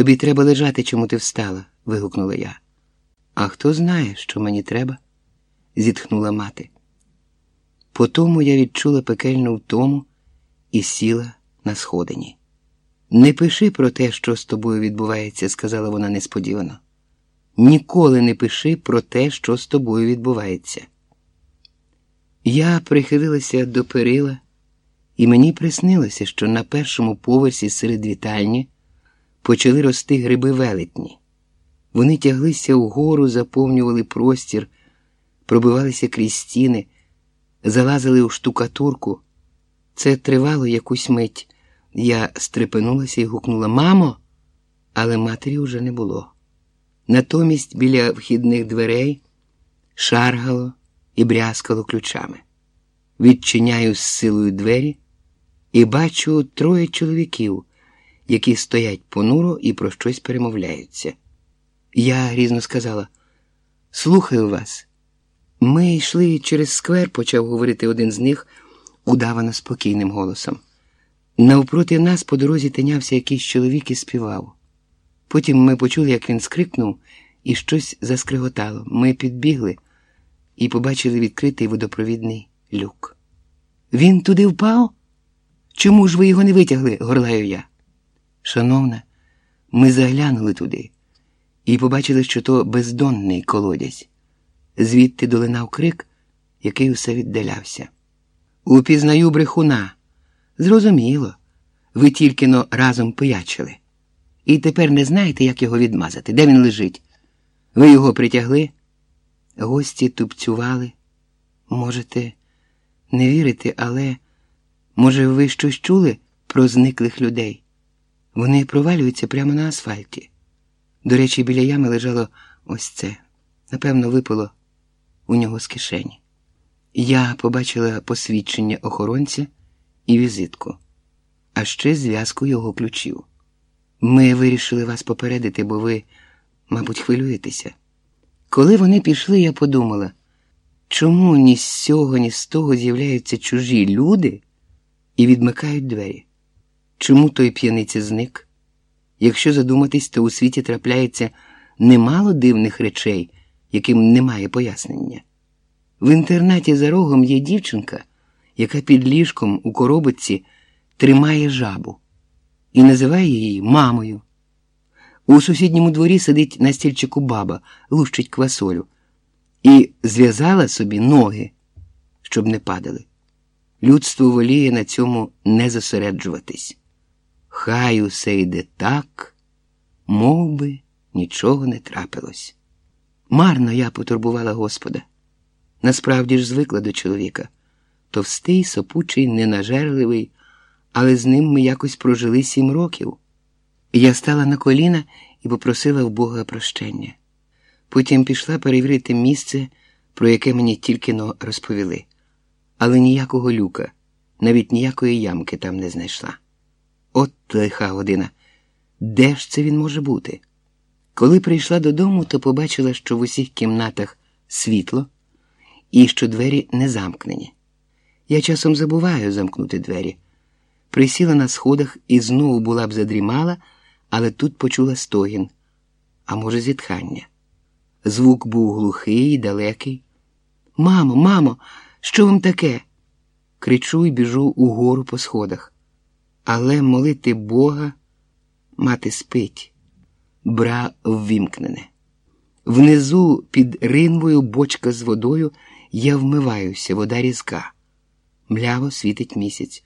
Тобі треба лежати, чому ти встала, вигукнула я. А хто знає, що мені треба? зітхнула мати. Потому я відчула пекельну втому і сіла на сходині. Не пиши про те, що з тобою відбувається, сказала вона несподівано. Ніколи не пиши про те, що з тобою відбувається. Я прихилилася до перила, і мені приснилося, що на першому поверсі серед вітальні почали рости гриби велетні. Вони тяглися вгору, заповнювали простір, пробивалися крізь стіни, залазили у штукатурку. Це тривало якусь мить. Я стрепенулася і гукнула Мамо, але матері вже не було. Натомість біля вхідних дверей шаргало і брязкало ключами. Відчиняю з силою двері і бачу троє чоловіків, які стоять понуро і про щось перемовляються. Я грізно сказала: Слухаю вас. Ми йшли через сквер, почав говорити один з них удавано спокійним голосом. Навпроти нас по дорозі тинявся якийсь чоловік і співав. Потім ми почули, як він скрикнув, і щось заскриготало. Ми підбігли і побачили відкритий водопровідний люк. Він туди впав? Чому ж ви його не витягли? горлаю я. Шановна, ми заглянули туди і побачили, що то бездонний колодязь. Звідти долинав крик, який усе віддалявся. Упізнаю брехуна. Зрозуміло, ви тільки но разом пиячили. І тепер не знаєте, як його відмазати, де він лежить. Ви його притягли? Гості тупцювали. Можете не вірити, але, може, ви щось чули про зниклих людей? Вони провалюються прямо на асфальті. До речі, біля ями лежало ось це. Напевно, випало у нього з кишені. Я побачила посвідчення охоронця і візитку, а ще зв'язку його ключів. Ми вирішили вас попередити, бо ви, мабуть, хвилюєтеся. Коли вони пішли, я подумала, чому ні з цього, ні з того з'являються чужі люди і відмикають двері? Чому той п'яниця зник? Якщо задуматись, то у світі трапляється немало дивних речей, яким немає пояснення. В інтернаті за рогом є дівчинка, яка під ліжком у коробочці тримає жабу і називає її мамою. У сусідньому дворі сидить на стільчику баба, лущить квасолю, і зв'язала собі ноги, щоб не падали. Людство воліє на цьому не зосереджуватись. Хай усе йде так, мов би нічого не трапилось. Марно я потурбувала Господа. Насправді ж звикла до чоловіка. Товстий, сопучий, ненажерливий, але з ним ми якось прожили сім років. Я стала на коліна і попросила в Бога прощення. Потім пішла перевірити місце, про яке мені тільки но розповіли, але ніякого люка, навіть ніякої ямки там не знайшла. От лиха година. Де ж це він може бути? Коли прийшла додому, то побачила, що в усіх кімнатах світло і що двері не замкнені. Я часом забуваю замкнути двері. Присіла на сходах і знову була б задрімала, але тут почула стогін, а може, зітхання. Звук був глухий, далекий. Мамо, мамо, що вам таке? Кричу і біжу угору по сходах. Але молити Бога мати спить, бра ввімкнене. Внизу під ринвою бочка з водою я вмиваюся, вода різка. Мляво світить місяць,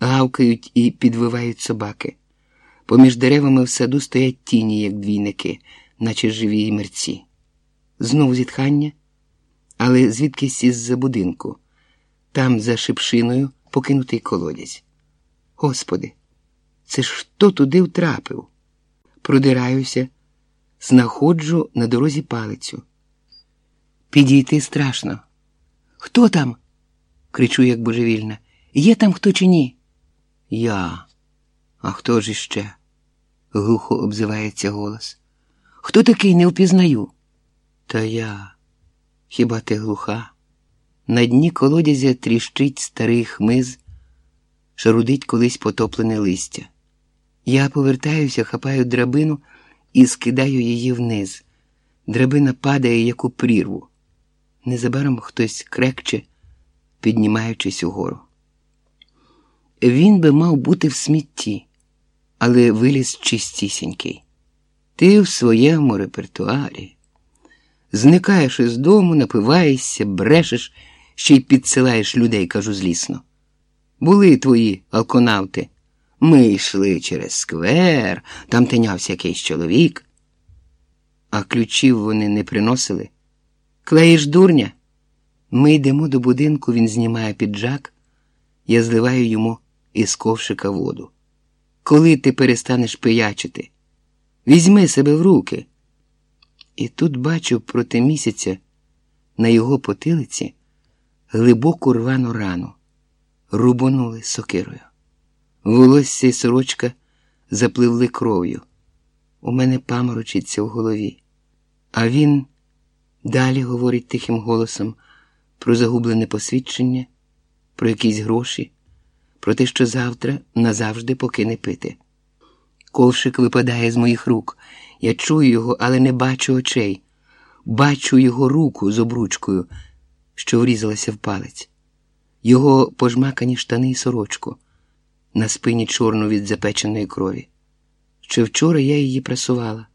гавкають і підвивають собаки. Поміж деревами в саду стоять тіні, як двійники, наче живі й мерці. Знову зітхання, але звідкись із-за будинку, там, за шипшиною, покинутий колодязь. Господи, це ж хто туди втрапив? Продираюся, знаходжу на дорозі палицю. Підійти страшно. Хто там? кричу, як божевільна. Є там хто чи ні? Я. А хто ж іще? глухо обзивається голос. Хто такий не впізнаю? Та я. Хіба ти глуха? На дні колодязя тріщить старий хмиз, шарудить колись потоплене листя. Я повертаюся, хапаю драбину і скидаю її вниз. Драбина падає, як у прірву. Незабаром хтось крекче, піднімаючись угору. Він би мав бути в смітті, але виліз чистісінький. Ти в своєму репертуарі. Зникаєш із дому, напиваєшся, брешеш, ще й підсилаєш людей, кажу злісно. Були твої алконавти. Ми йшли через сквер, там тинявся якийсь чоловік. А ключів вони не приносили. Клеїш дурня. Ми йдемо до будинку, він знімає піджак, я зливаю йому із ковшика воду. Коли ти перестанеш пиячити, візьми себе в руки. І тут бачу проти місяця на його потилиці глибоку рвану рану, рубонули сокирою. Волосся й сорочка запливли кров'ю. У мене паморочиться в голові. А він далі говорить тихим голосом про загублене посвідчення, про якісь гроші, про те, що завтра назавжди покине пити. Ковшик випадає з моїх рук. Я чую його, але не бачу очей. Бачу його руку з обручкою, що врізалася в палець, його пожмакані штани і сорочку, на спині чорну від запеченої крові. Ще вчора я її прасувала.